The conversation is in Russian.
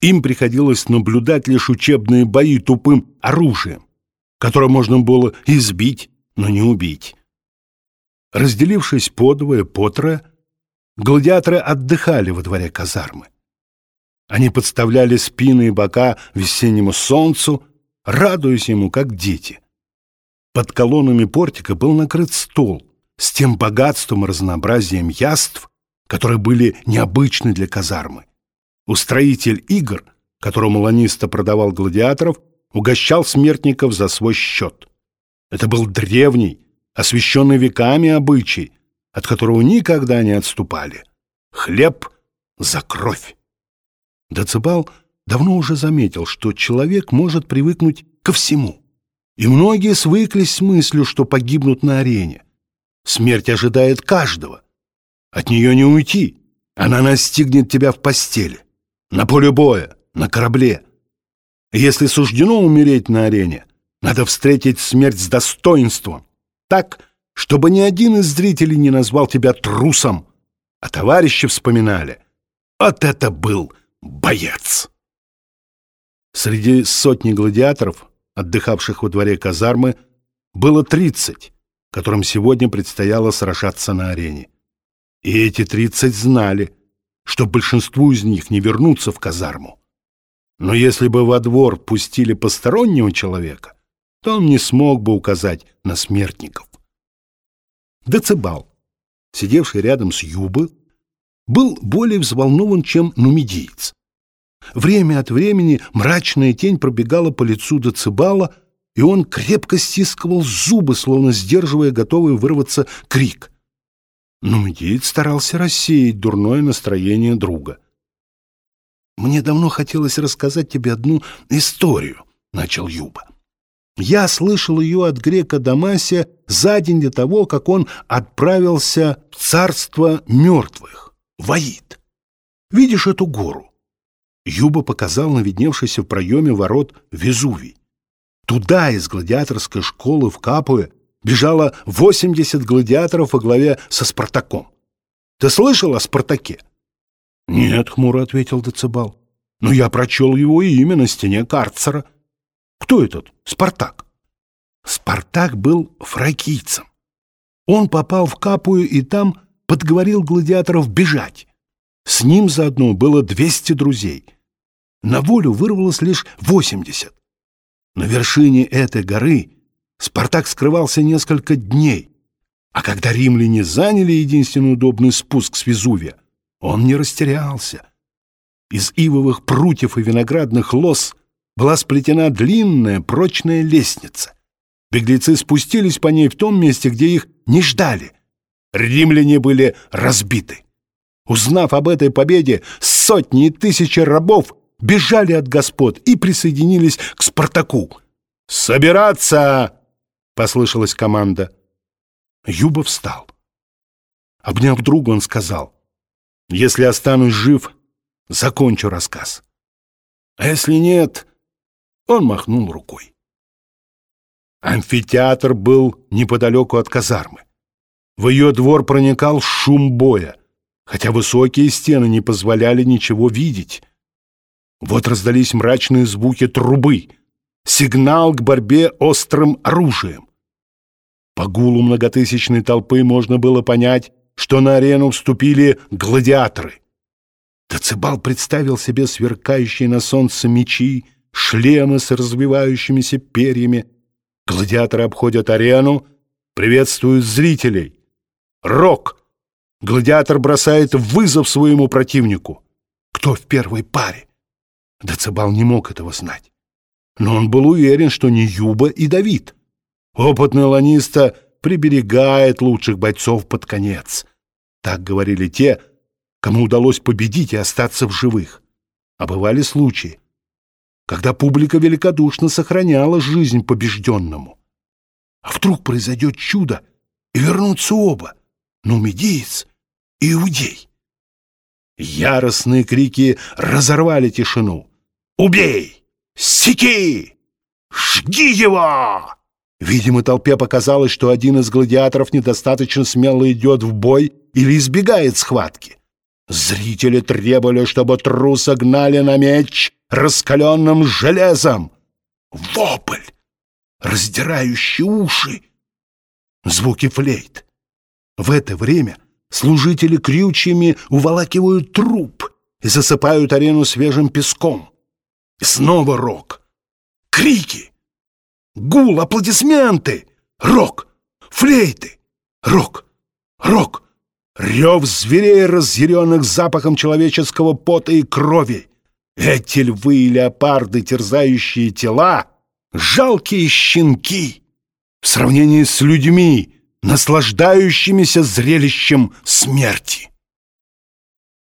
Им приходилось наблюдать лишь учебные бои тупым оружием, которое можно было избить, но не убить. Разделившись подвое, по трое, гладиаторы отдыхали во дворе казармы. Они подставляли спины и бока весеннему солнцу, радуясь ему, как дети. Под колоннами портика был накрыт стол с тем богатством и разнообразием яств, которые были необычны для казармы. Устроитель игр, которому Ланиста продавал гладиаторов, угощал смертников за свой счет. Это был древний, освященный веками обычай, от которого никогда не отступали. Хлеб за кровь. Децибал давно уже заметил, что человек может привыкнуть ко всему. И многие свыклись с мыслью, что погибнут на арене. Смерть ожидает каждого. От нее не уйти. Она настигнет тебя в постели, на поле боя, на корабле. Если суждено умереть на арене, надо встретить смерть с достоинством, так, чтобы ни один из зрителей не назвал тебя трусом, а товарищи вспоминали. Вот это был боец! Среди сотни гладиаторов, отдыхавших во дворе казармы, было тридцать, которым сегодня предстояло сражаться на арене. И эти тридцать знали, что большинству из них не вернуться в казарму. Но если бы во двор пустили постороннего человека, то он не смог бы указать на смертников. Децибал, сидевший рядом с Юбы, был более взволнован, чем нумидиец. Время от времени мрачная тень пробегала по лицу Децибала, и он крепко стискивал зубы, словно сдерживая готовый вырваться крик. Нумидиец старался рассеять дурное настроение друга. «Мне давно хотелось рассказать тебе одну историю», — начал Юба. Я слышал ее от грека Дамасия за день до того, как он отправился в царство мертвых, в Аид. Видишь эту гору? Юба показал на видневшийся в проеме ворот Везувий. Туда из гладиаторской школы в Капуе бежало 80 гладиаторов во главе со Спартаком. Ты слышал о Спартаке? Нет, хмуро ответил Децибал. Но я прочел его имя на стене карцера. Кто этот Спартак? Спартак был фракийцем. Он попал в Капую и там подговорил гладиаторов бежать. С ним заодно было 200 друзей. На волю вырвалось лишь 80. На вершине этой горы Спартак скрывался несколько дней, а когда римляне заняли единственный удобный спуск с Везувия, он не растерялся. Из ивовых прутьев и виноградных лоз была сплетена длинная прочная лестница. Беглецы спустились по ней в том месте, где их не ждали. Римляне были разбиты. Узнав об этой победе, сотни и тысячи рабов бежали от господ и присоединились к Спартаку. «Собираться!» — послышалась команда. Юба встал. Обняв друга, он сказал, «Если останусь жив, закончу рассказ. А если нет, он махнул рукой. Амфитеатр был неподалеку от казармы. В ее двор проникал шум боя, хотя высокие стены не позволяли ничего видеть. Вот раздались мрачные звуки трубы, сигнал к борьбе острым оружием. По гулу многотысячной толпы можно было понять, что на арену вступили гладиаторы. Децибал представил себе сверкающие на солнце мечи, шлемы с развивающимися перьями. Гладиаторы обходят арену, приветствуют зрителей. Рок! Гладиатор бросает вызов своему противнику. Кто в первой паре? Децибал не мог этого знать. Но он был уверен, что не Юба и Давид. Опытный ланиста приберегает лучших бойцов под конец. Так говорили те, кому удалось победить и остаться в живых. А бывали случаи, когда публика великодушно сохраняла жизнь побежденному. А вдруг произойдет чудо, и вернутся оба, нумидиец и иудей. Яростные крики разорвали тишину. «Убей! Секи! Жги его!» Видимо, толпе показалось, что один из гладиаторов недостаточно смело идет в бой или избегает схватки. Зрители требовали, чтобы труса гнали на меч раскаленным железом. Вопль, раздирающий уши. Звуки флейт. В это время служители крючьями уволакивают труп и засыпают арену свежим песком. И снова рок. Крики. Гул, аплодисменты. Рок. Флейты. Рок. Рок. Рев зверей, разъяренных запахом человеческого пота и крови. Эти львы и леопарды, терзающие тела, жалкие щенки в сравнении с людьми, наслаждающимися зрелищем смерти.